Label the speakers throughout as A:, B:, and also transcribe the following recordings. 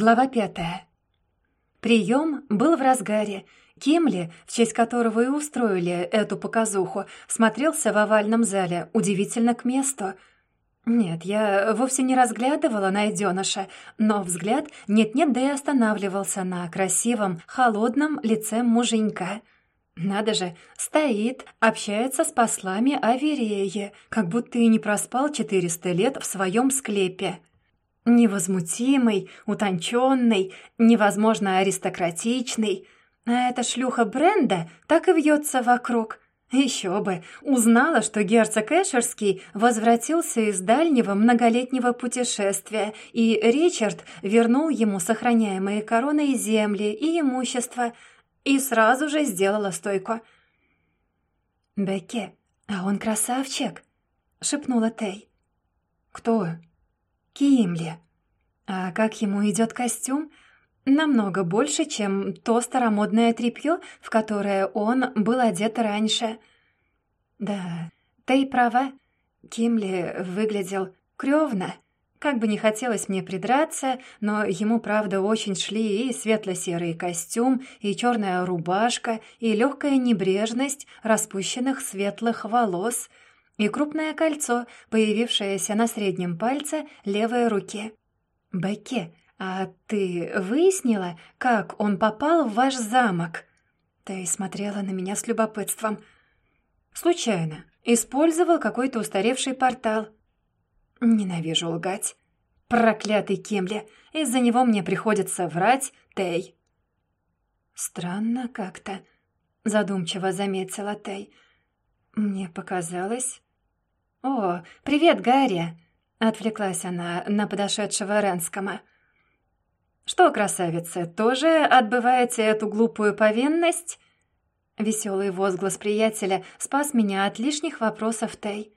A: Глава пятая. Прием был в разгаре. Кимли, в честь которого и устроили эту показуху, смотрелся в овальном зале удивительно к месту. Нет, я вовсе не разглядывала найденыша, но взгляд нет-нет, да и останавливался на красивом, холодном лице муженька. Надо же, стоит, общается с послами Авереи, как будто и не проспал четыреста лет в своем склепе. Невозмутимый, утонченный, невозможно аристократичный. А эта шлюха Бренда так и вьется вокруг. Еще бы, узнала, что герцог Эшерский возвратился из дальнего многолетнего путешествия, и Ричард вернул ему сохраняемые короной земли и имущество, и сразу же сделала стойку. «Бекке, а он красавчик!» — шепнула Тей. «Кто?» Кимли. А как ему идет костюм? Намного больше, чем то старомодное тряпье, в которое он был одет раньше. Да, ты права. Кимли выглядел крёвно. Как бы не хотелось мне придраться, но ему, правда, очень шли и светло-серый костюм, и черная рубашка, и легкая небрежность распущенных светлых волос — и крупное кольцо, появившееся на среднем пальце левой руки. «Бекке, а ты выяснила, как он попал в ваш замок?» Ты смотрела на меня с любопытством. «Случайно. Использовал какой-то устаревший портал». «Ненавижу лгать. Проклятый Кемли. Из-за него мне приходится врать, Тей». «Странно как-то», — задумчиво заметила Тей. «Мне показалось, «О, привет, Гарри!» — отвлеклась она на подошедшего Ренскома. «Что, красавица, тоже отбываете эту глупую повинность?» Веселый возглас приятеля спас меня от лишних вопросов Тей.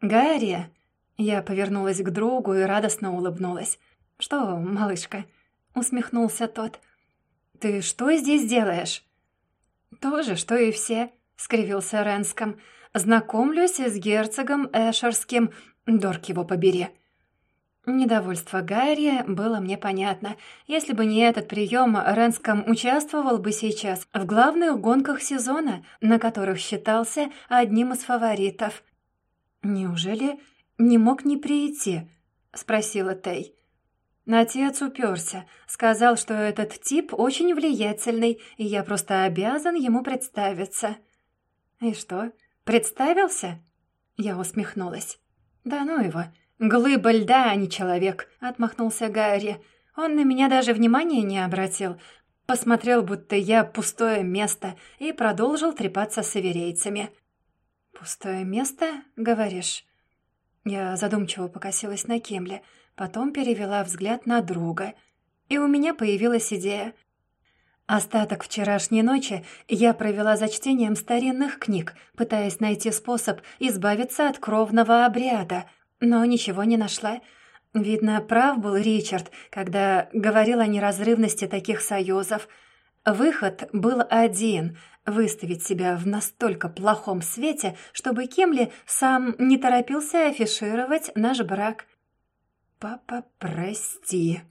A: «Гарри!» Я повернулась к другу и радостно улыбнулась. «Что, малышка?» — усмехнулся тот. «Ты что здесь делаешь?» «То же, что и все», — скривился Ренском. Знакомлюсь с герцогом Эшерским, Дорк его побери». Недовольство Гарри было мне понятно. Если бы не этот прием, Ренском участвовал бы сейчас в главных гонках сезона, на которых считался одним из фаворитов. «Неужели не мог не прийти?» — спросила Тей. Отец уперся, сказал, что этот тип очень влиятельный, и я просто обязан ему представиться. «И что?» «Представился?» Я усмехнулась. «Да ну его. Глыба льда, а не человек», — отмахнулся Гарри. Он на меня даже внимания не обратил. Посмотрел, будто я пустое место, и продолжил трепаться с иверейцами. «Пустое место, говоришь?» Я задумчиво покосилась на Кемле, потом перевела взгляд на друга. И у меня появилась идея — Остаток вчерашней ночи я провела за чтением старинных книг, пытаясь найти способ избавиться от кровного обряда, но ничего не нашла. Видно, прав был Ричард, когда говорил о неразрывности таких союзов. Выход был один — выставить себя в настолько плохом свете, чтобы Кемли сам не торопился афишировать наш брак. «Папа, прости»,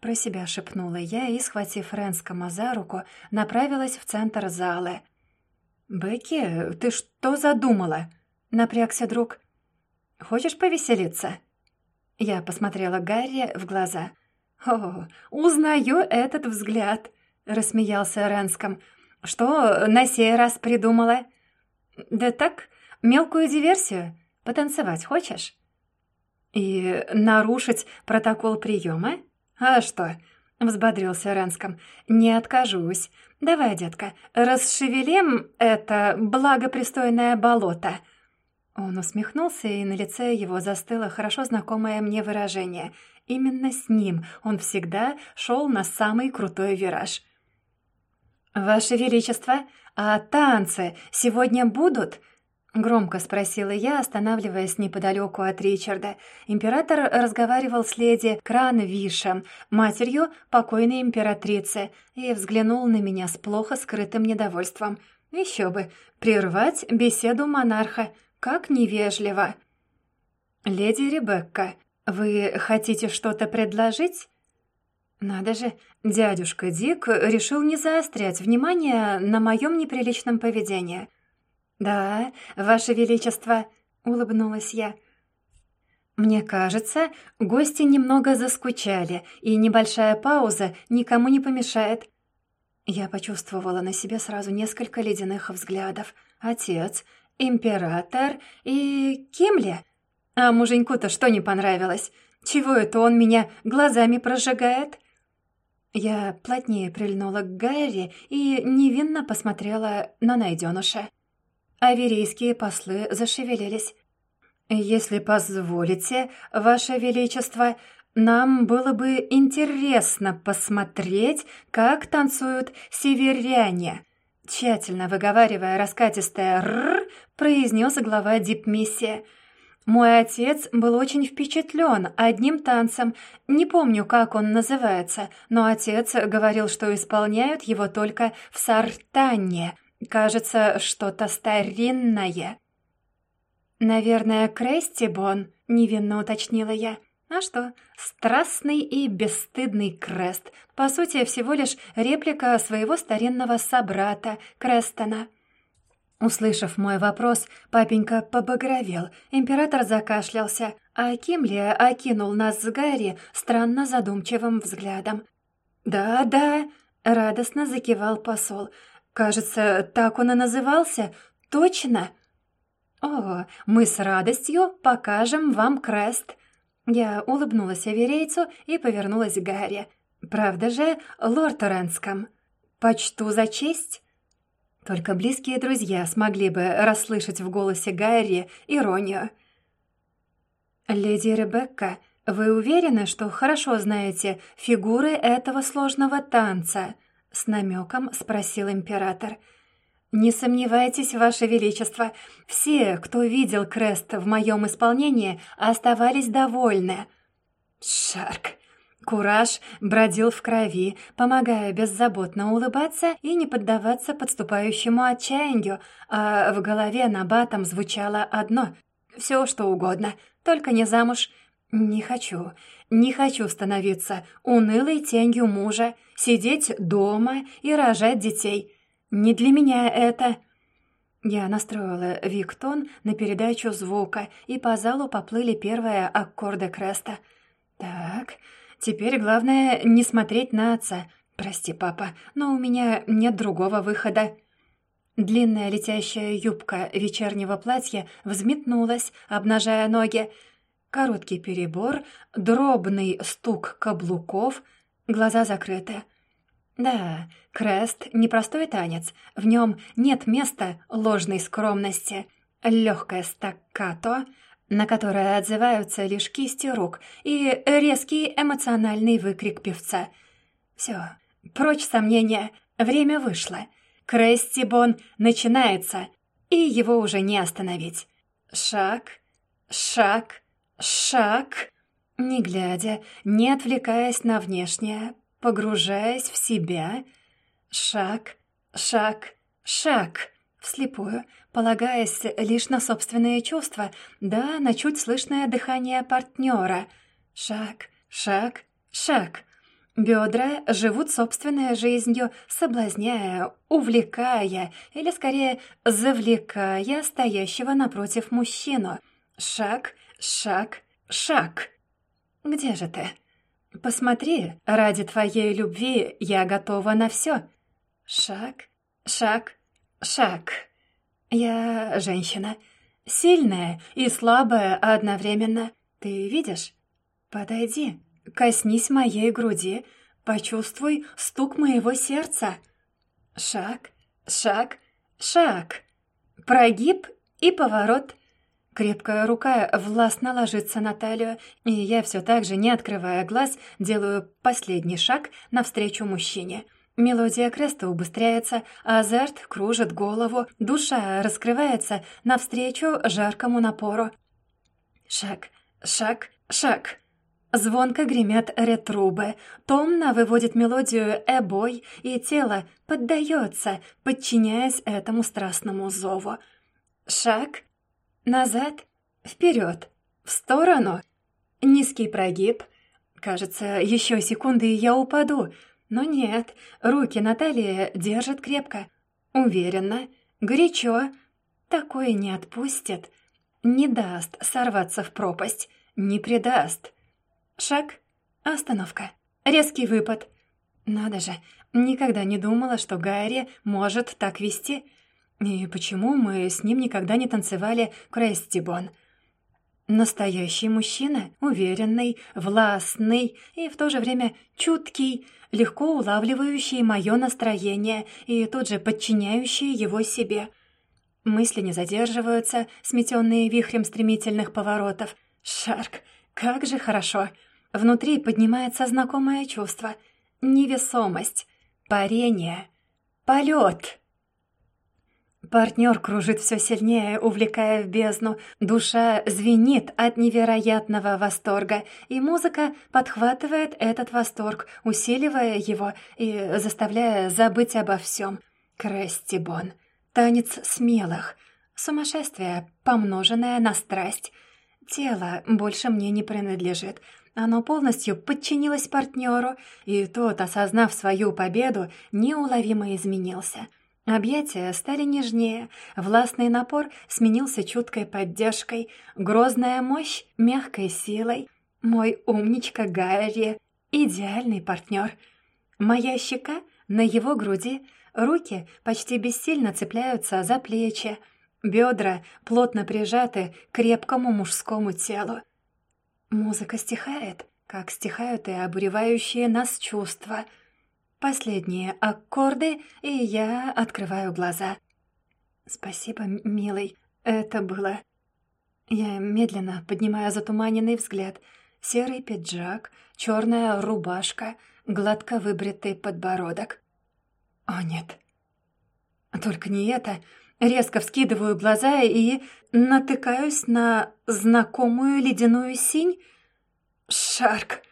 A: про себя шепнула я и, схватив Ренскома за руку, направилась в центр зала. «Бекки, ты что задумала?» — напрягся друг. «Хочешь повеселиться?» Я посмотрела Гарри в глаза. «О, узнаю этот взгляд!» — рассмеялся Ренском. «Что на сей раз придумала?» «Да так, мелкую диверсию. Потанцевать хочешь?» «И нарушить протокол приема?» «А что?» — взбодрился Ренском. «Не откажусь. Давай, детка, расшевелим это благопристойное болото». Он усмехнулся, и на лице его застыло хорошо знакомое мне выражение. Именно с ним он всегда шел на самый крутой вираж. «Ваше Величество, а танцы сегодня будут?» Громко спросила я, останавливаясь неподалеку от Ричарда. Император разговаривал с леди Кранвишем, матерью покойной императрицы, и взглянул на меня с плохо скрытым недовольством. Еще бы, прервать беседу монарха, как невежливо. «Леди Ребекка, вы хотите что-то предложить?» Надо же, дядюшка Дик решил не заострять внимание на моем неприличном поведении. «Да, ваше величество», — улыбнулась я. Мне кажется, гости немного заскучали, и небольшая пауза никому не помешает. Я почувствовала на себе сразу несколько ледяных взглядов. Отец, император и Кимли. А муженьку-то что не понравилось? Чего это он меня глазами прожигает?» Я плотнее прильнула к Гарри и невинно посмотрела на найденыша. Аверийские послы зашевелились. «Если позволите, Ваше Величество, нам было бы интересно посмотреть, как танцуют северяне», тщательно выговаривая раскатистое «рррр», произнес глава дипмиссии – мой отец был очень впечатлен одним танцем. Не помню, как он называется, но отец говорил, что исполняют его только в Сартане. Кажется, что-то старинное. «Наверное, Крестибон», — невинно уточнила я. А что, страстный и бесстыдный Крест. По сути, всего лишь реплика своего старинного собрата Крестона. Услышав мой вопрос, папенька побагровел, император закашлялся, а Кимли окинул нас с Гарри странно задумчивым взглядом. «Да-да», — радостно закивал посол. «Кажется, так он и назывался. Точно?» «О, мы с радостью покажем вам крест». Я улыбнулась аверейцу и повернулась к Гарри. «Правда же, лорд Ренском?» «Почту за честь?» Только близкие друзья смогли бы расслышать в голосе Гарри иронию. «Леди Ребекка, вы уверены, что хорошо знаете фигуры этого сложного танца?» — с намеком спросил император. «Не сомневайтесь, Ваше Величество, все, кто видел крест в моем исполнении, оставались довольны». «Шарк, Кураж бродил в крови, помогая беззаботно улыбаться и не поддаваться подступающему отчаянию, а в голове на батом звучало одно — все что угодно, только не замуж. Не хочу, не хочу становиться унылой тенью мужа, сидеть дома и рожать детей. Не для меня это. Я настроила Виктон на передачу звука, и по залу поплыли первые аккорды креста. Так, Теперь главное не смотреть на отца. Прости, папа, но у меня нет другого выхода. Длинная летящая юбка вечернего платья взметнулась, обнажая ноги. Короткий перебор, дробный стук каблуков, глаза закрыты. Да, крест — непростой танец, в нем нет места ложной скромности. Легкое стаккато — на которое отзываются лишь кисти рук и резкий эмоциональный выкрик певца. Все, прочь сомнения, время вышло. Крестибон начинается, и его уже не остановить. Шаг, шаг, шаг, не глядя, не отвлекаясь на внешнее, погружаясь в себя. Шаг, шаг, шаг, вслепую — полагаясь лишь на собственные чувства, да на чуть слышное дыхание партнера. Шаг, шаг, шаг. Бедра живут собственной жизнью, соблазняя, увлекая или, скорее, завлекая стоящего напротив мужчину. Шаг, шаг, шаг. Где же ты? Посмотри, ради твоей любви я готова на все. Шаг, шаг, шаг. «Я женщина. Сильная и слабая одновременно. Ты видишь? Подойди, коснись моей груди, почувствуй стук моего сердца. Шаг, шаг, шаг. Прогиб и поворот». Крепкая рука властно ложится на талию, и я все так же, не открывая глаз, делаю последний шаг навстречу мужчине — Мелодия креста убыстряется, азарт кружит голову, душа раскрывается навстречу жаркому напору. Шаг, шаг, шаг. Звонко гремят ретрубы, томно выводит мелодию эбой, и тело поддается, подчиняясь этому страстному зову. Шаг, назад, вперед, в сторону. Низкий прогиб, Кажется, еще секунды, и я упаду. Но нет, руки Наталья держит крепко, уверенно, горячо. Такое не отпустит, не даст сорваться в пропасть, не предаст. Шаг, остановка, резкий выпад. Надо же, никогда не думала, что Гарри может так вести. И почему мы с ним никогда не танцевали крестибон? Настоящий мужчина, уверенный, властный и в то же время чуткий, легко улавливающий мое настроение и тут же подчиняющий его себе. Мысли не задерживаются, сметенные вихрем стремительных поворотов. Шарк, как же хорошо! Внутри поднимается знакомое чувство. Невесомость, парение, полет. Партнер кружит все сильнее, увлекая в бездну. Душа звенит от невероятного восторга, и музыка подхватывает этот восторг, усиливая его и заставляя забыть обо всем. Крестибон. Танец смелых. Сумасшествие, помноженное на страсть. Тело больше мне не принадлежит. Оно полностью подчинилось партнеру, и тот, осознав свою победу, неуловимо изменился — Объятия стали нежнее, властный напор сменился чуткой поддержкой, грозная мощь — мягкой силой. Мой умничка Гарри — идеальный партнер. Моя щека на его груди, руки почти бессильно цепляются за плечи, бедра плотно прижаты к крепкому мужскому телу. Музыка стихает, как стихают и обуревающие нас чувства — Последние аккорды, и я открываю глаза. «Спасибо, милый, это было...» Я медленно поднимаю затуманенный взгляд. Серый пиджак, черная рубашка, гладко выбритый подбородок. О, нет. Только не это. Резко вскидываю глаза и натыкаюсь на знакомую ледяную синь. «Шарк,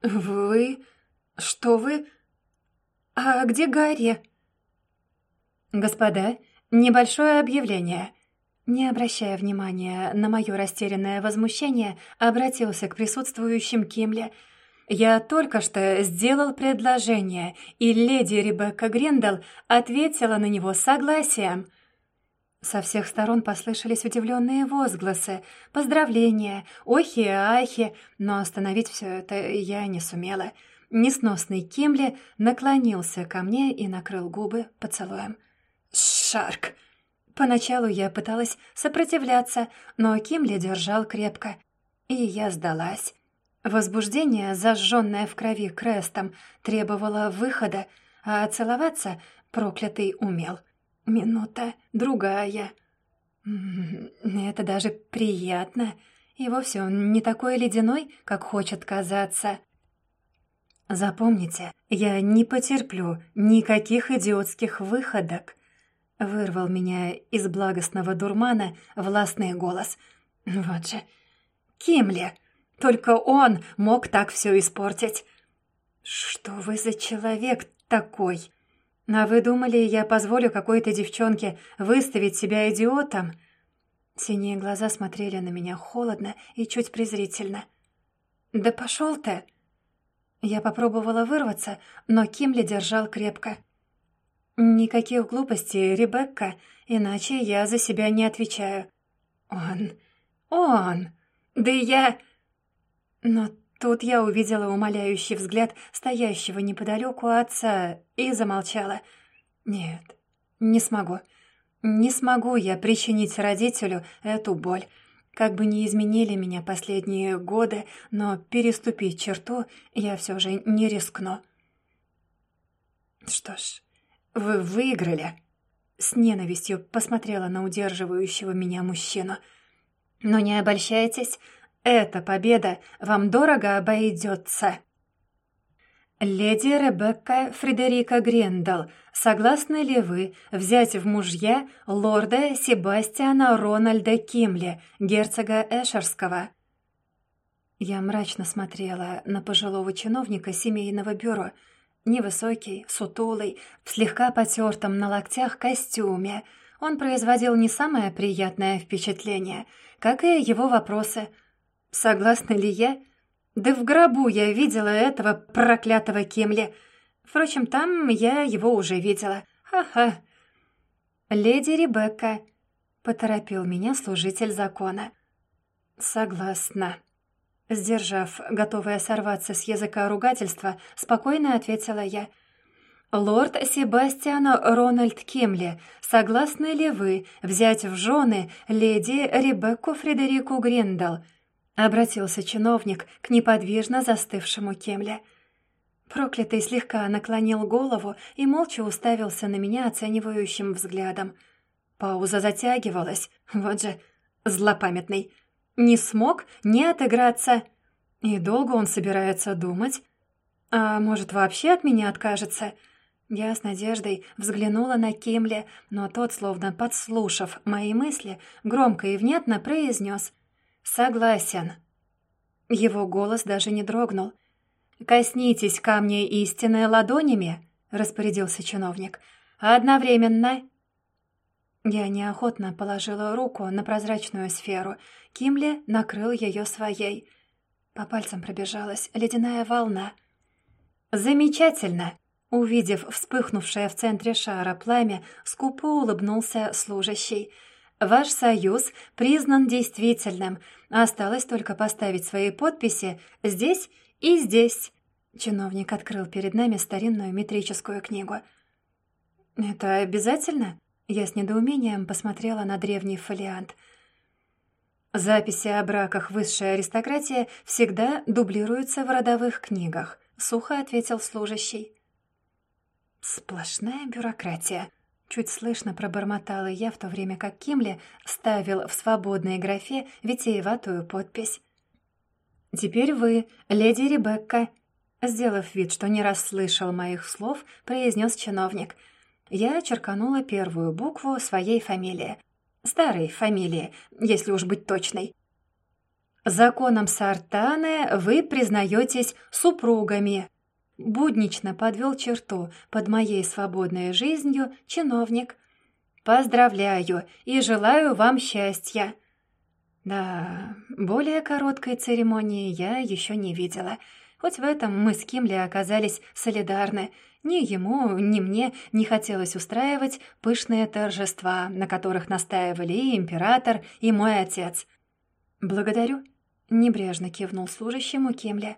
A: вы... что вы...» «А где Гарри?» «Господа, небольшое объявление». Не обращая внимания на мое растерянное возмущение, обратился к присутствующим Кимле. «Я только что сделал предложение, и леди Ребекка Грендел ответила на него согласием». Со всех сторон послышались удивленные возгласы, поздравления, охи ахи, но остановить все это я не сумела. Несносный Кимли наклонился ко мне и накрыл губы поцелуем. «Шарк!» Поначалу я пыталась сопротивляться, но Кимли держал крепко. И я сдалась. Возбуждение, зажженное в крови крестом, требовало выхода, а целоваться проклятый умел. Минута, другая. Это даже приятно. И вовсе он не такой ледяной, как хочет казаться. «Запомните, я не потерплю никаких идиотских выходок», — вырвал меня из благостного дурмана властный голос. «Вот же, Кимли, только он мог так все испортить». «Что вы за человек такой? А вы думали, я позволю какой-то девчонке выставить себя идиотом?» Синие глаза смотрели на меня холодно и чуть презрительно. «Да пошел ты!» Я попробовала вырваться, но Кимли держал крепко. «Никаких глупостей, Ребекка, иначе я за себя не отвечаю». «Он... он... да я...» Но тут я увидела умоляющий взгляд стоящего неподалеку отца и замолчала. «Нет, не смогу. Не смогу я причинить родителю эту боль». Как бы ни изменили меня последние годы, но переступить черту я все же не рискну. Что ж, вы выиграли. С ненавистью посмотрела на удерживающего меня мужчину. Но не обольщайтесь, эта победа вам дорого обойдется. «Леди Ребекка Фредерика Грендал, согласны ли вы взять в мужья лорда Себастьяна Рональда Кимли, герцога Эшерского?» Я мрачно смотрела на пожилого чиновника семейного бюро. Невысокий, сутулый, в слегка потертом на локтях костюме. Он производил не самое приятное впечатление, как и его вопросы. «Согласна ли я?» Да в гробу я видела этого проклятого Кемли. Впрочем, там я его уже видела. Ха-ха. «Леди Ребекка», — поторопил меня служитель закона. «Согласна». Сдержав, готовая сорваться с языка ругательства, спокойно ответила я. «Лорд Себастьян Рональд Кимли, согласны ли вы взять в жены леди Ребекку Фредерику Гриндал?» Обратился чиновник к неподвижно застывшему Кемле. Проклятый слегка наклонил голову и молча уставился на меня оценивающим взглядом. Пауза затягивалась, вот же злопамятный. Не смог не отыграться. И долго он собирается думать? А может, вообще от меня откажется? Я с надеждой взглянула на Кимли, но тот, словно подслушав мои мысли, громко и внятно произнес «Согласен». Его голос даже не дрогнул. «Коснитесь камня истины ладонями», — распорядился чиновник. «Одновременно». Я неохотно положила руку на прозрачную сферу. Кимли накрыл ее своей. По пальцам пробежалась ледяная волна. «Замечательно!» Увидев вспыхнувшее в центре шара пламя, скупо улыбнулся служащий. «Ваш союз признан действительным. Осталось только поставить свои подписи здесь и здесь». Чиновник открыл перед нами старинную метрическую книгу. «Это обязательно?» Я с недоумением посмотрела на древний фолиант. Записи о браках высшей аристократии всегда дублируются в родовых книгах, сухо ответил служащий. Сплошная бюрократия. Чуть слышно пробормотала я, в то время как Кимли ставил в свободной графе витиеватую подпись. «Теперь вы, леди Ребекка», сделав вид, что не расслышал моих слов, произнес чиновник — я черканула первую букву своей фамилии. Старой фамилии, если уж быть точной. «Законом Сартаны вы признаетесь супругами», буднично подвел черту под моей свободной жизнью чиновник. «Поздравляю и желаю вам счастья!» Да, более короткой церемонии я еще не видела. Хоть в этом мы с Кимли оказались солидарны — ни ему, ни мне не хотелось устраивать пышные торжества, на которых настаивали и император, и мой отец. «Благодарю», — небрежно кивнул служащему Кемля.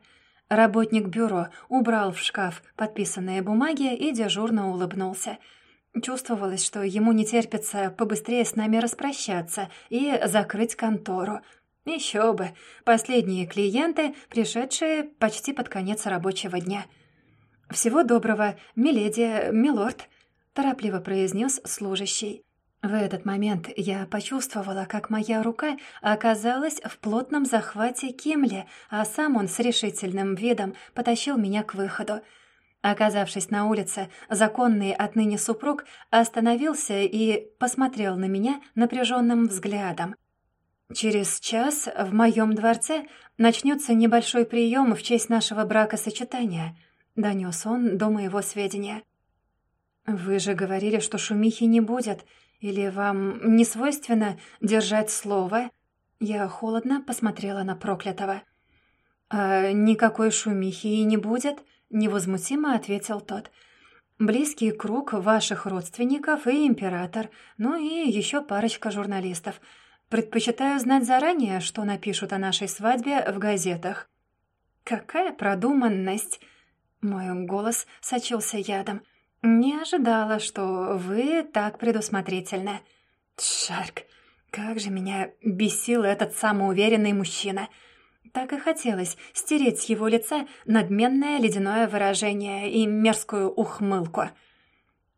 A: Работник бюро убрал в шкаф подписанные бумаги и дежурно улыбнулся. Чувствовалось, что ему не терпится побыстрее с нами распрощаться и закрыть контору. Еще бы, последние клиенты, пришедшие почти под конец рабочего дня — «Всего доброго, миледи, милорд», — торопливо произнес служащий. В этот момент я почувствовала, как моя рука оказалась в плотном захвате Кимли, а сам он с решительным видом потащил меня к выходу. Оказавшись на улице, законный отныне супруг остановился и посмотрел на меня напряженным взглядом. «Через час в моем дворце начнется небольшой прием в честь нашего бракосочетания», — донес он до моего сведения. «Вы же говорили, что шумихи не будет. Или вам не свойственно держать слово?» Я холодно посмотрела на проклятого. «А никакой шумихи и не будет», — невозмутимо ответил тот. «Близкий круг ваших родственников и император, ну и еще парочка журналистов. Предпочитаю знать заранее, что напишут о нашей свадьбе в газетах». «Какая продуманность!» Мой голос сочился ядом. «Не ожидала, что вы так предусмотрительны». «Шарк, как же меня бесил этот самоуверенный мужчина!» Так и хотелось стереть с его лица надменное ледяное выражение и мерзкую ухмылку.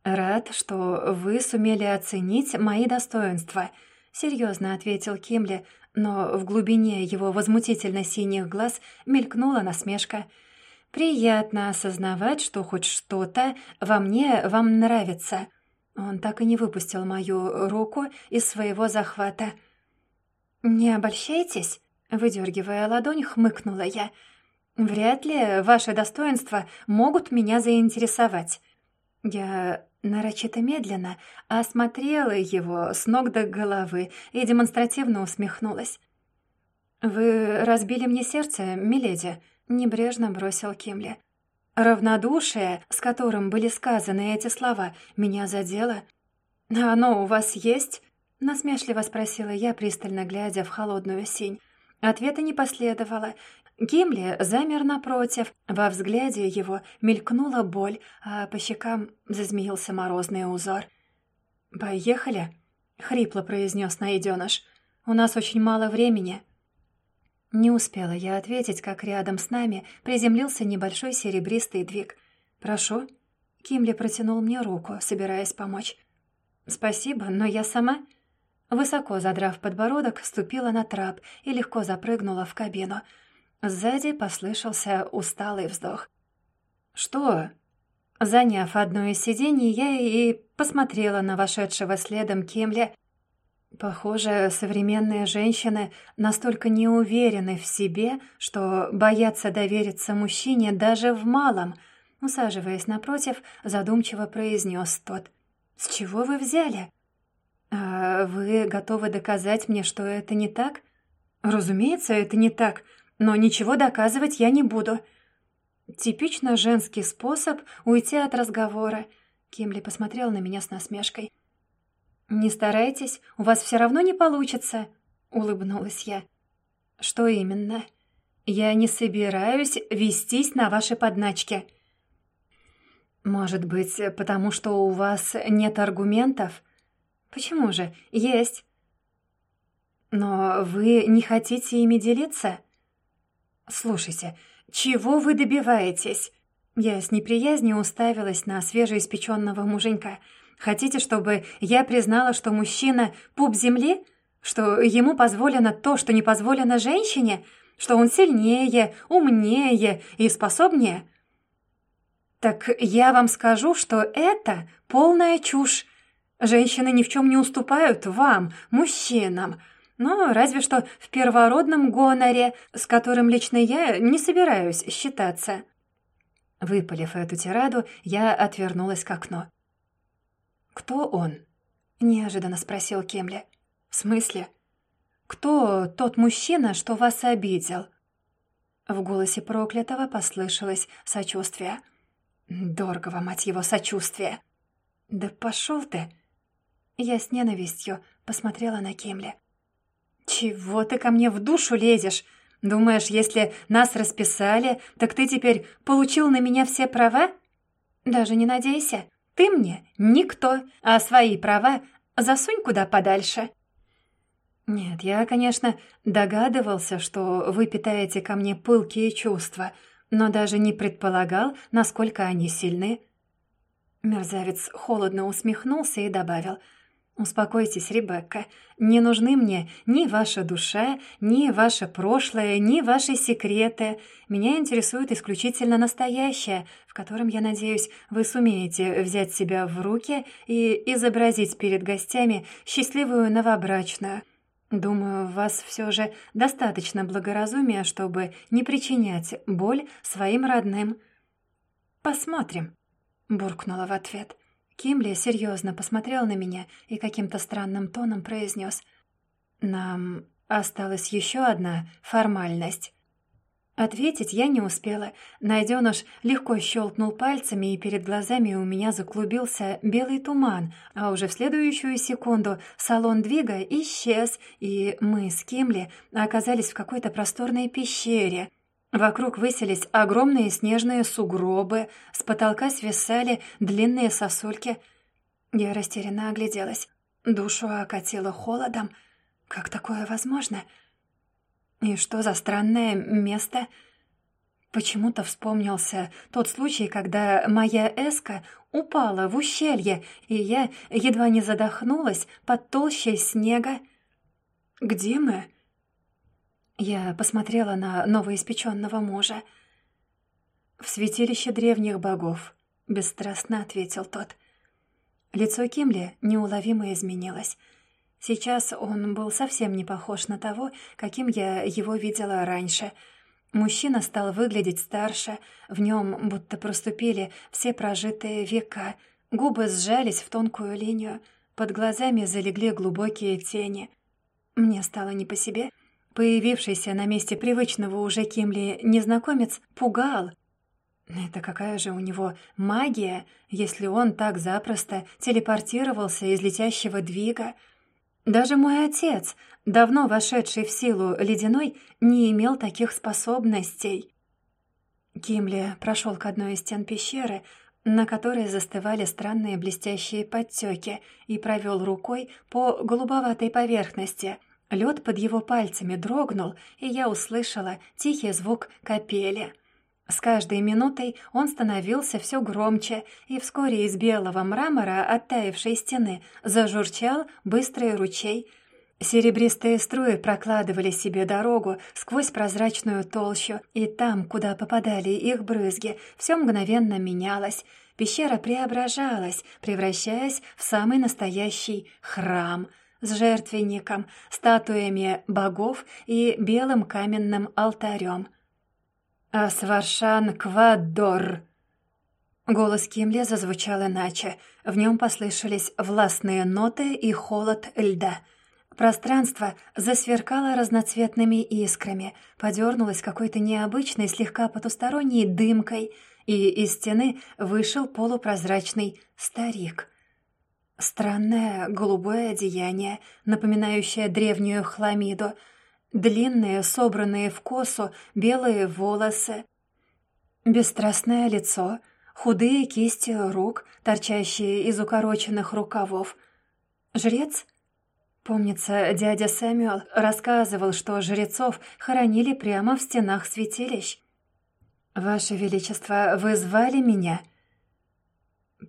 A: «Рад, что вы сумели оценить мои достоинства», — серьезно ответил Кимли, но в глубине его возмутительно синих глаз мелькнула насмешка — Приятно осознавать, что хоть что-то во мне вам нравится. Он так и не выпустил мою руку из своего захвата. «Не обольщайтесь», — выдергивая ладонь, хмыкнула я. «Вряд ли ваши достоинства могут меня заинтересовать». Я нарочито медленно осмотрела его с ног до головы и демонстративно усмехнулась. «Вы разбили мне сердце, миледи», Небрежно бросил Кимли. Равнодушие, с которым были сказаны эти слова, меня задело. «А оно у вас есть?» — насмешливо спросила я, пристально глядя в холодную синь. Ответа не последовало. Гимли замер напротив. Во взгляде его мелькнула боль, а по щекам зазмеился морозный узор. «Поехали?» — хрипло произнес найденыш. «У нас очень мало времени». Не успела я ответить, как рядом с нами приземлился небольшой серебристый двиг. «Прошу». Кимли протянул мне руку, собираясь помочь. «Спасибо, но я сама...» Высоко задрав подбородок, ступила на трап и легко запрыгнула в кабину. Сзади послышался усталый вздох. «Что?» Заняв одно из сидений, я и посмотрела на вошедшего следом Кемля. Похоже, современные женщины настолько не уверены в себе, что боятся довериться мужчине даже в малом. Усаживаясь напротив, задумчиво произнес тот. «С чего вы взяли?» «А вы готовы доказать мне, что это не так?» «Разумеется, это не так, но ничего доказывать я не буду». «Типично женский способ уйти от разговора», — Кимли посмотрел на меня с насмешкой. «Не старайтесь, у вас все равно не получится», — улыбнулась я. «Что именно?» «Я не собираюсь вестись на ваши подначки». «Может быть, потому что у вас нет аргументов?» «Почему же? Есть». «Но вы не хотите ими делиться?» «Слушайте, чего вы добиваетесь?» Я с неприязнью уставилась на свежеиспеченного муженька. «Хотите, чтобы я признала, что мужчина — пуп земли? Что ему позволено то, что не позволено женщине? Что он сильнее, умнее и способнее?» «Так я вам скажу, что это полная чушь. Женщины ни в чем не уступают вам, мужчинам. Но разве что в первородном гоноре, с которым лично я не собираюсь считаться». Выпалив эту тираду, я отвернулась к окну. «Кто он?» — неожиданно спросил Кемли. «В смысле? Кто тот мужчина, что вас обидел?» В голосе проклятого послышалось сочувствие. «Дорогого, мать его, сочувствие!» «Да пошел ты!» Я с ненавистью посмотрела на Кемли. «Чего ты ко мне в душу лезешь? Думаешь, если нас расписали, так ты теперь получил на меня все права? Даже не надейся. Ты мне никто, а свои права засунь куда подальше». «Нет, я, конечно, догадывался, что вы питаете ко мне пылкие чувства, но даже не предполагал, насколько они сильны». Мерзавец холодно усмехнулся и добавил — «Успокойтесь, Ребекка. Не нужны мне ни ваша душа, ни ваше прошлое, ни ваши секреты. Меня интересует исключительно настоящее, в котором, я надеюсь, вы сумеете взять себя в руки и изобразить перед гостями счастливую новобрачную. Думаю, у вас все же достаточно благоразумия, чтобы не причинять боль своим родным». «Посмотрим», — буркнула в ответ. Кимли серьезно посмотрел на меня и каким-то странным тоном произнес «Нам осталась еще одна формальность». Ответить я не успела. Найденыш легко щелкнул пальцами, и перед глазами у меня заклубился белый туман, а уже в следующую секунду салон двига исчез, и мы с Кимли оказались в какой-то просторной пещере — Вокруг высились огромные снежные сугробы, с потолка свисали длинные сосульки. Я растерянно огляделась. Душу окатило холодом. Как такое возможно? И что за странное место? Почему-то вспомнился тот случай, когда моя эска упала в ущелье, и я едва не задохнулась под толщей снега. «Где мы?» Я посмотрела на новоиспеченного мужа. «В святилище древних богов», — бесстрастно ответил тот. Лицо Кимли неуловимо изменилось. Сейчас он был совсем не похож на того, каким я его видела раньше. Мужчина стал выглядеть старше, в нем будто проступили все прожитые века, губы сжались в тонкую линию, под глазами залегли глубокие тени. Мне стало не по себе — Появившийся на месте привычного уже Кимли незнакомец пугал. Это какая же у него магия, если он так запросто телепортировался из летящего двига? Даже мой отец, давно вошедший в силу ледяной, не имел таких способностей. Кимли прошел к одной из стен пещеры, на которой застывали странные блестящие подтеки, и провел рукой по голубоватой поверхности. Лед под его пальцами дрогнул, и я услышала тихий звук капели. С каждой минутой он становился все громче, и вскоре из белого мрамора оттаившей стены зажурчал быстрый ручей — Серебристые струи прокладывали себе дорогу сквозь прозрачную толщу, и там, куда попадали их брызги, все мгновенно менялось. Пещера преображалась, превращаясь в самый настоящий храм с жертвенником, статуями богов и белым каменным алтарем. «Асваршан Кваддор!» Голос Кимли зазвучал иначе. В нем послышались властные ноты и холод льда — Пространство засверкало разноцветными искрами, подернулось какой-то необычной, слегка потусторонней дымкой, и из стены вышел полупрозрачный старик. Странное голубое одеяние, напоминающее древнюю хламиду, длинные, собранные в косу, белые волосы, бесстрастное лицо, худые кисти рук, торчащие из укороченных рукавов. Жрец — Помнится, дядя Сэмюэл рассказывал, что жрецов хоронили прямо в стенах святилищ. «Ваше Величество, вы звали меня?»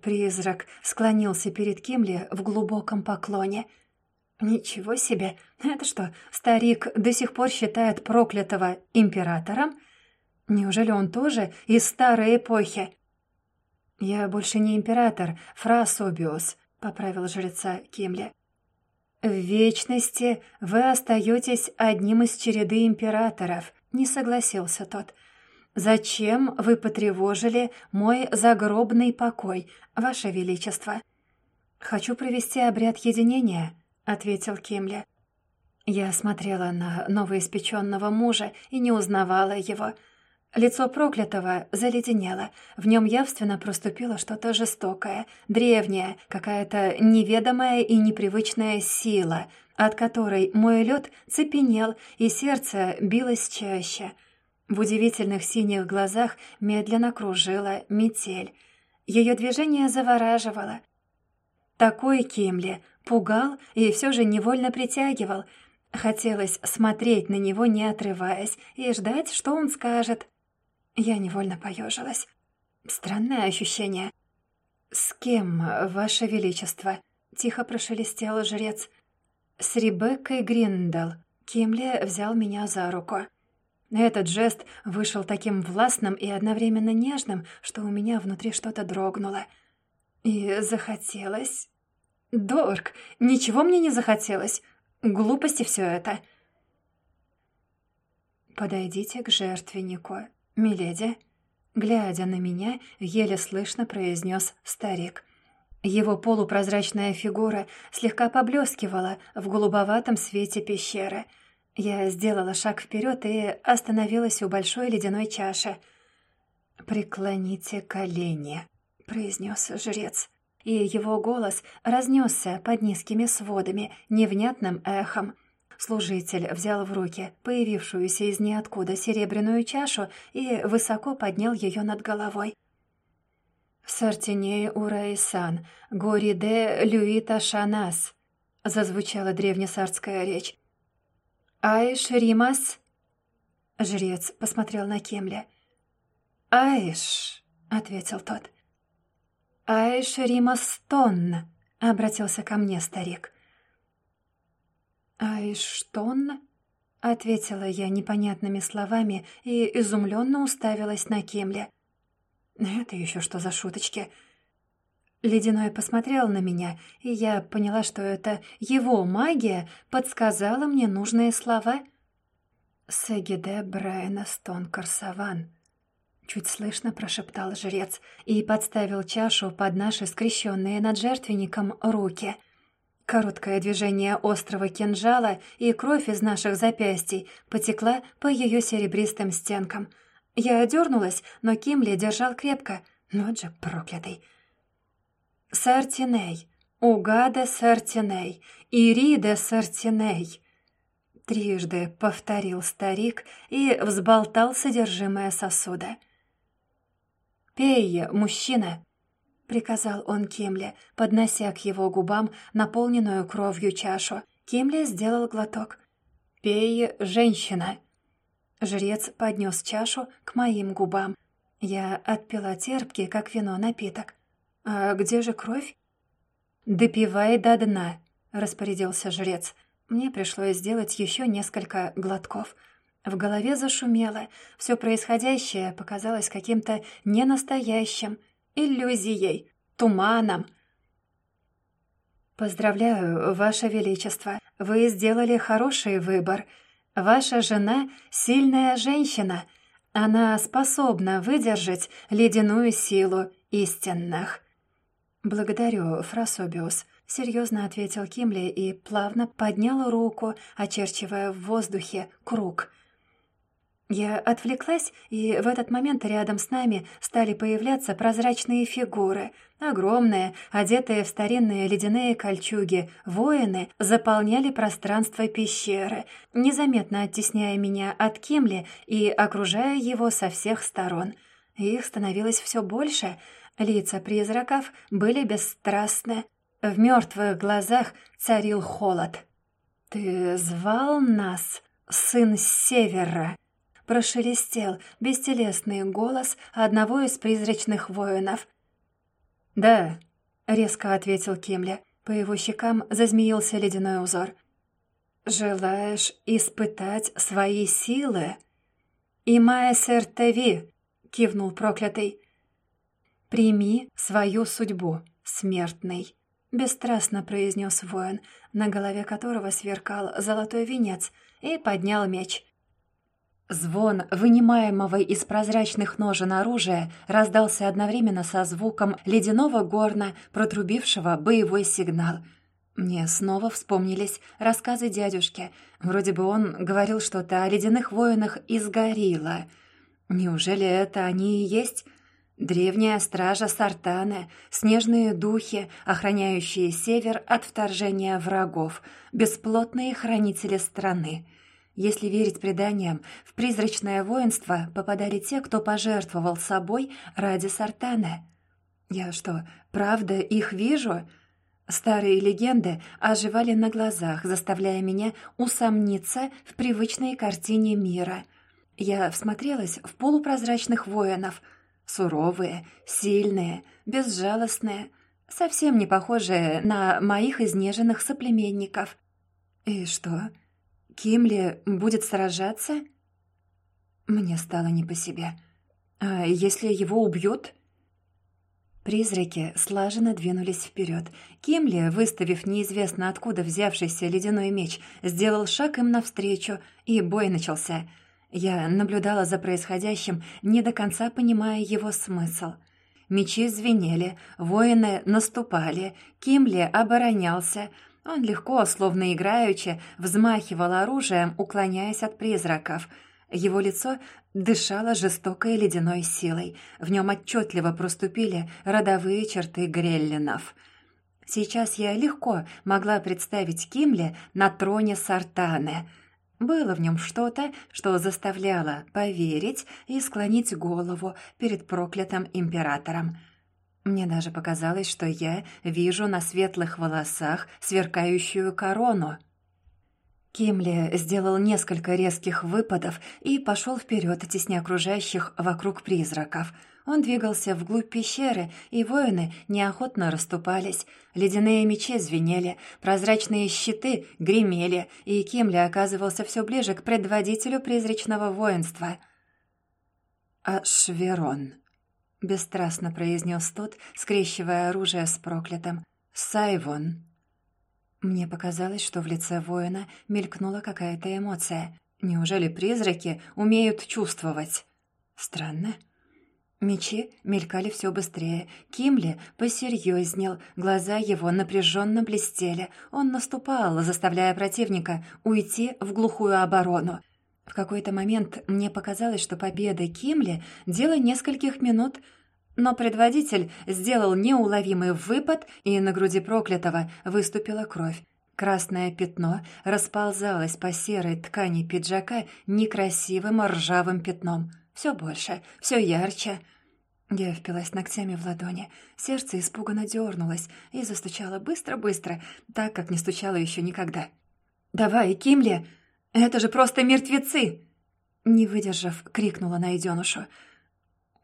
A: Призрак склонился перед Кимли в глубоком поклоне. «Ничего себе! Это что, старик до сих пор считает проклятого императором? Неужели он тоже из старой эпохи?» «Я больше не император, фра Собиус», — поправил жреца Кимли. «В вечности вы остаетесь одним из череды императоров», — не согласился тот. «Зачем вы потревожили мой загробный покой, ваше величество?» «Хочу провести обряд единения», — ответил Кимли. Я смотрела на новоиспеченного мужа и не узнавала его — Лицо проклятого заледенело. В нем явственно проступило что-то жестокое, древнее, какая-то неведомая и непривычная сила, от которой мой лед цепенел, и сердце билось чаще. В удивительных синих глазах медленно кружила метель. Ее движение завораживало. Такой Кимли пугал и все же невольно притягивал. Хотелось смотреть на него, не отрываясь, и ждать, что он скажет. Я невольно поежилась. Странное ощущение. «С кем, Ваше Величество?» — тихо прошелестел жрец. «С Ребеккой Гриндал». Кимли взял меня за руку. Этот жест вышел таким властным и одновременно нежным, что у меня внутри что-то дрогнуло. И захотелось... Дорг, ничего мне не захотелось. Глупости все это. «Подойдите к жертвеннику», «Миледи», глядя на меня, еле слышно произнес старик. Его полупрозрачная фигура слегка поблескивала в голубоватом свете пещеры. Я сделала шаг вперед и остановилась у большой ледяной чаши. «Преклоните колени», — произнес жрец, и его голос разнесся под низкими сводами, невнятным эхом. Служитель взял в руки появившуюся из ниоткуда серебряную чашу и высоко поднял ее над головой. «Сартиней Урайсан, гори де люита шанас», — зазвучала древнесарская речь. «Айш Римас?» Жрец посмотрел на Кемля. «Айш», — ответил тот. «Айш Римас Тонн», — обратился ко мне старик. «Айштон?» — ответила я непонятными словами и изумленно уставилась на Кемле. «Это еще что за шуточки?» Ледяной посмотрел на меня, и я поняла, что это его магия подсказала мне нужные слова. «Сегиде Брайана Стон Корсаван», — чуть слышно прошептал жрец и подставил чашу под наши скрещенные над жертвенником руки — Короткое движение острого кинжала, и кровь из наших запястий потекла по ее серебристым стенкам. Я дернулась, но Кимли держал крепко. Вот же проклятый. «Сартиней, Угада Сартиней, Ирида Сартиней», — трижды повторил старик и взболтал содержимое сосуда. «Пей, мужчина!» — приказал он Кемле, поднося к его губам наполненную кровью чашу. Кемле сделал глоток. «Пей, женщина!» Жрец поднес чашу к моим губам. Я отпила терпкий, как вино, напиток. «А где же кровь?» «Допивай до дна», — распорядился жрец. Мне пришлось сделать еще несколько глотков. В голове зашумело. Все происходящее показалось каким-то ненастоящим — иллюзией, туманом. «Поздравляю, Ваше Величество, вы сделали хороший выбор. Ваша жена — сильная женщина. Она способна выдержать ледяную силу истинных». «Благодарю, Фрасобиус», — серьезно ответил Кимли и плавно поднял руку, очерчивая в воздухе круг — я отвлеклась, и в этот момент рядом с нами стали появляться прозрачные фигуры. Огромные, одетые в старинные ледяные кольчуги, воины заполняли пространство пещеры, незаметно оттесняя меня от Кимли и окружая его со всех сторон. Их становилось все больше. Лица призраков были бесстрастны. В мертвых глазах царил холод. «Ты звал нас, сын Севера?» прошелестел бестелесный голос одного из призрачных воинов. «Да», — резко ответил Кимля. По его щекам зазмеился ледяной узор. «Желаешь испытать свои силы?» «И Маэсер Теви», — кивнул проклятый. «Прими свою судьбу, смертный», — бесстрастно произнес воин, на голове которого сверкал золотой венец, и поднял меч. Звон вынимаемого из прозрачных ножен оружия раздался одновременно со звуком ледяного горна, протрубившего боевой сигнал. Мне снова вспомнились рассказы дядюшки. Вроде бы он говорил что-то о ледяных воинах из Горилла. Неужели это они и есть? Древняя стража Сартаны, снежные духи, охраняющие север от вторжения врагов, бесплотные хранители страны — если верить преданиям, в призрачное воинство попадали те, кто пожертвовал собой ради Сартана. Я что, правда их вижу? Старые легенды оживали на глазах, заставляя меня усомниться в привычной картине мира. Я всмотрелась в полупрозрачных воинов. Суровые, сильные, безжалостные, совсем не похожие на моих изнеженных соплеменников. И что? Кимли будет сражаться? Мне стало не по себе. А если его убьют? Призраки слаженно двинулись вперед. Кимли, выставив неизвестно откуда взявшийся ледяной меч, сделал шаг им навстречу, и бой начался. Я наблюдала за происходящим, не до конца понимая его смысл. Мечи звенели, воины наступали, Кимли оборонялся — он легко, словно играючи, взмахивал оружием, уклоняясь от призраков. Его лицо дышало жестокой ледяной силой. В нем отчетливо проступили родовые черты греллинов. Сейчас я легко могла представить Кимли на троне Сартаны. Было в нем что-то, что заставляло поверить и склонить голову перед проклятым императором. Мне даже показалось, что я вижу на светлых волосах сверкающую корону. Кимли сделал несколько резких выпадов и пошел вперед, тесня окружающих вокруг призраков. Он двигался вглубь пещеры, и воины неохотно расступались. Ледяные мечи звенели, прозрачные щиты гремели, и Кимли оказывался все ближе к предводителю призрачного воинства. «Ашверон», бесстрастно произнес тот, скрещивая оружие с проклятым. «Сайвон!» Мне показалось, что в лице воина мелькнула какая-то эмоция. Неужели призраки умеют чувствовать? Странно. Мечи мелькали все быстрее. Кимли посерьезнел, глаза его напряженно блестели. Он наступал, заставляя противника уйти в глухую оборону. В какой-то момент мне показалось, что победа Кимли — дело нескольких минут, но предводитель сделал неуловимый выпад, и на груди проклятого выступила кровь. Красное пятно расползалось по серой ткани пиджака некрасивым ржавым пятном. Все больше, все ярче — я впилась ногтями в ладони. Сердце испуганно дернулось и застучало быстро-быстро, так, как не стучало еще никогда. «Давай, Кимли! Это же просто мертвецы!» Не выдержав, крикнула найденушу.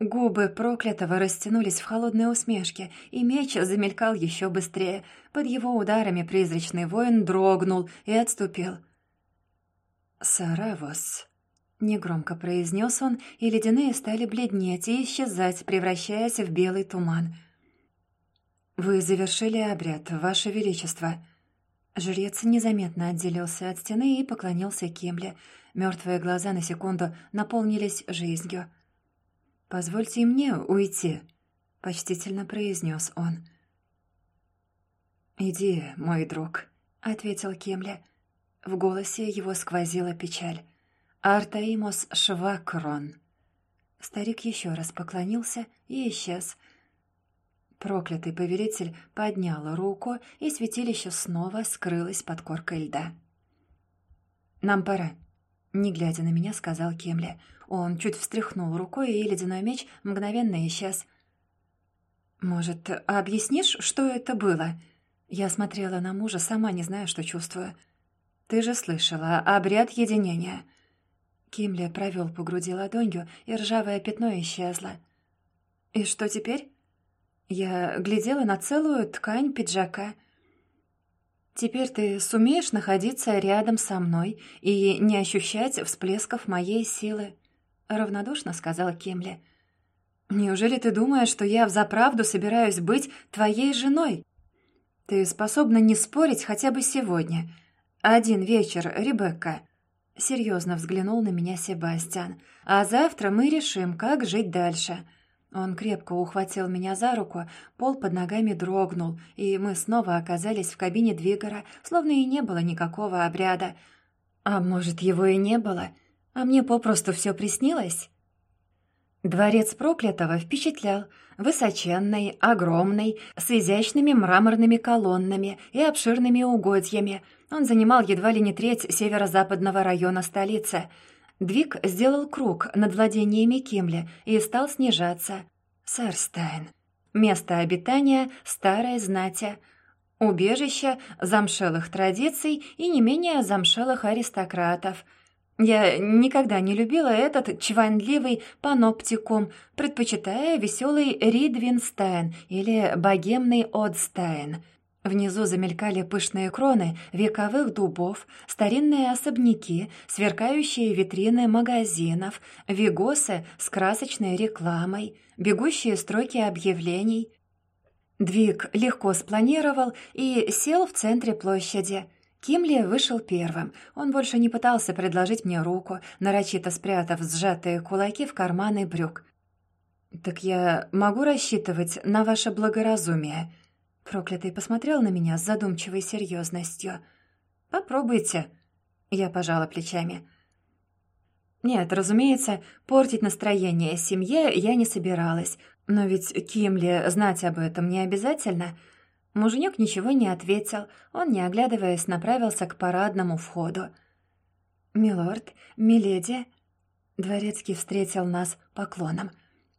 A: Губы проклятого растянулись в холодной усмешке, и меч замелькал еще быстрее. Под его ударами призрачный воин дрогнул и отступил. «Саравос», Негромко произнес он, и ледяные стали бледнеть и исчезать, превращаясь в белый туман. «Вы завершили обряд, Ваше Величество». Жрец незаметно отделился от стены и поклонился Кемле. Мертвые глаза на секунду наполнились жизнью. «Позвольте мне уйти», — почтительно произнес он. «Иди, мой друг», — ответил Кемля. В голосе его сквозила печаль. Артаимос Швакрон. Старик еще раз поклонился и исчез. Проклятый повелитель поднял руку, и святилище снова скрылось под коркой льда. «Нам пора», — не глядя на меня, сказал Кемля. Он чуть встряхнул рукой, и ледяной меч мгновенно исчез. «Может, объяснишь, что это было?» Я смотрела на мужа, сама не зная, что чувствую. «Ты же слышала, обряд единения». Кимли провел по груди ладонью, и ржавое пятно исчезло. «И что теперь?» Я глядела на целую ткань пиджака. «Теперь ты сумеешь находиться рядом со мной и не ощущать всплесков моей силы», — равнодушно сказала Кимли. «Неужели ты думаешь, что я взаправду собираюсь быть твоей женой? Ты способна не спорить хотя бы сегодня. Один вечер, Ребекка. Серьезно взглянул на меня Себастьян. «А завтра мы решим, как жить дальше». Он крепко ухватил меня за руку, пол под ногами дрогнул, и мы снова оказались в кабине двигара, словно и не было никакого обряда. А может, его и не было? А мне попросту все приснилось? Дворец проклятого впечатлял. Высоченный, огромный, с изящными мраморными колоннами и обширными угодьями. Он занимал едва ли не треть северо-западного района столицы. Двиг сделал круг над владениями Кимли и стал снижаться. Сэрстайн. Место обитания старой знати. Убежище замшелых традиций и не менее замшелых аристократов – я никогда не любила этот чванливый паноптикум, предпочитая веселый Ридвинстайн или богемный Одстайн. Внизу замелькали пышные кроны вековых дубов, старинные особняки, сверкающие витрины магазинов, вигосы с красочной рекламой, бегущие строки объявлений. Двиг легко спланировал и сел в центре площади — Кимли вышел первым. Он больше не пытался предложить мне руку, нарочито спрятав сжатые кулаки в карманы брюк. «Так я могу рассчитывать на ваше благоразумие?» Проклятый посмотрел на меня с задумчивой серьезностью. «Попробуйте». Я пожала плечами. Нет, разумеется, портить настроение семье я не собиралась. Но ведь Кимли знать об этом не обязательно — Муженек ничего не ответил, он, не оглядываясь, направился к парадному входу. «Милорд, миледи...» Дворецкий встретил нас поклоном.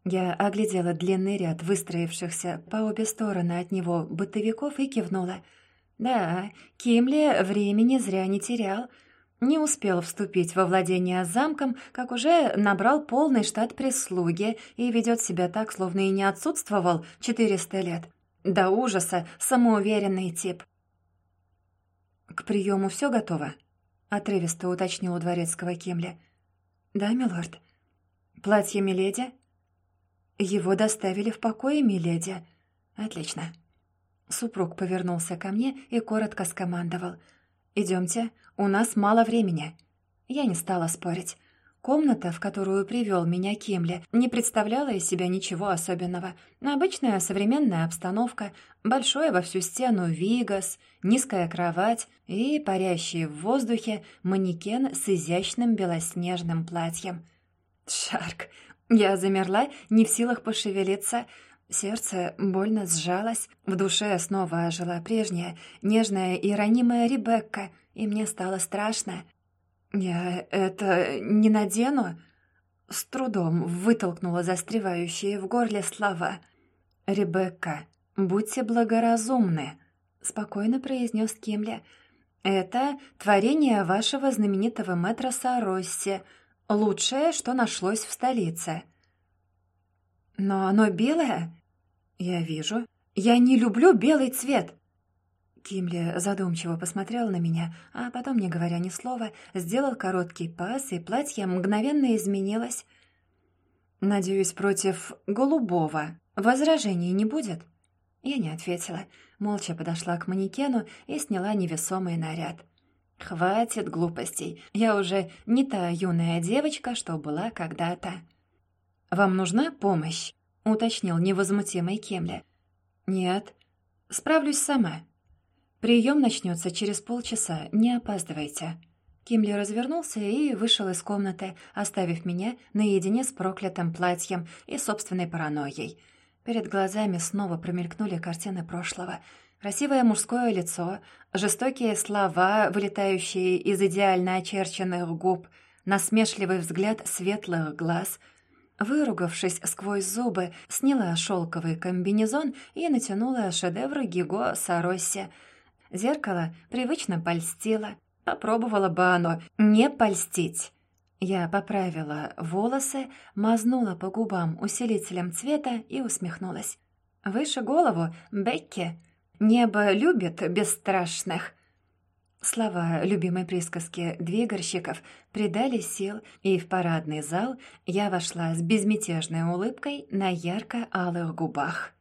A: Я оглядела длинный ряд выстроившихся по обе стороны от него бытовиков и кивнула. «Да, Кимли времени зря не терял. Не успел вступить во владение замком, как уже набрал полный штат прислуги и ведет себя так, словно и не отсутствовал четыреста лет». До ужаса самоуверенный тип. «К приему все готово?» — отрывисто уточнил у дворецкого Кемля. «Да, милорд. Платье Миледи?» «Его доставили в покое Миледи. Отлично». Супруг повернулся ко мне и коротко скомандовал. «Идемте, у нас мало времени». Я не стала спорить. Комната, в которую привел меня Кимли, не представляла из себя ничего особенного. Обычная современная обстановка, большой во всю стену вигас, низкая кровать и парящий в воздухе манекен с изящным белоснежным платьем. Шарк! Я замерла, не в силах пошевелиться. Сердце больно сжалось, в душе снова ожила прежняя, нежная и ранимая Ребекка, и мне стало страшно. «Я это не надену?» С трудом вытолкнула застревающие в горле слова. «Ребекка, будьте благоразумны», — спокойно произнес Кимли. «Это творение вашего знаменитого мэтра Саросси, лучшее, что нашлось в столице». «Но оно белое?» «Я вижу. Я не люблю белый цвет», Кимли задумчиво посмотрел на меня, а потом, не говоря ни слова, сделал короткий пас, и платье мгновенно изменилось. «Надеюсь, против голубого возражений не будет?» Я не ответила, молча подошла к манекену и сняла невесомый наряд. «Хватит глупостей, я уже не та юная девочка, что была когда-то». «Вам нужна помощь?» — уточнил невозмутимый Кемля. «Нет, справлюсь сама». «Прием начнется через полчаса, не опаздывайте». Кимли развернулся и вышел из комнаты, оставив меня наедине с проклятым платьем и собственной паранойей. Перед глазами снова промелькнули картины прошлого. Красивое мужское лицо, жестокие слова, вылетающие из идеально очерченных губ, насмешливый взгляд светлых глаз — Выругавшись сквозь зубы, сняла шелковый комбинезон и натянула шедевр Гиго Саросси — Зеркало привычно польстило. Попробовала бы оно не польстить. Я поправила волосы, мазнула по губам усилителем цвета и усмехнулась. «Выше голову, Бекки. Небо любит бесстрашных». Слова любимой присказки двигарщиков придали сил, и в парадный зал я вошла с безмятежной улыбкой на ярко-алых губах.